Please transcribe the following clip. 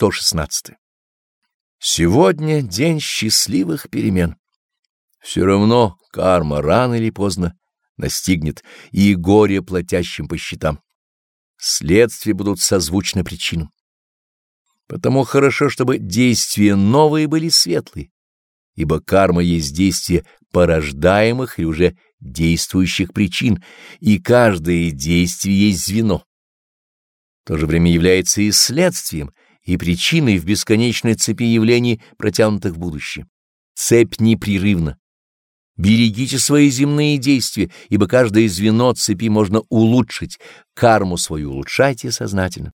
116. Сегодня день счастливых перемен. Все равно карма рано или поздно настигнет и горе платящим по счетам. Следствия будут созвучны причинам. Потому хорошо, чтобы действия новые были светлые, ибо карма есть действие порождаемых и уже действующих причин, и каждое действие есть звено. В то же время является и следствием, и причиной в бесконечной цепи явлений, протянутых в будущее. Цепь непрерывна. Берегите свои земные действия, ибо каждое звено цепи можно улучшить, карму свою улучшайте сознательно.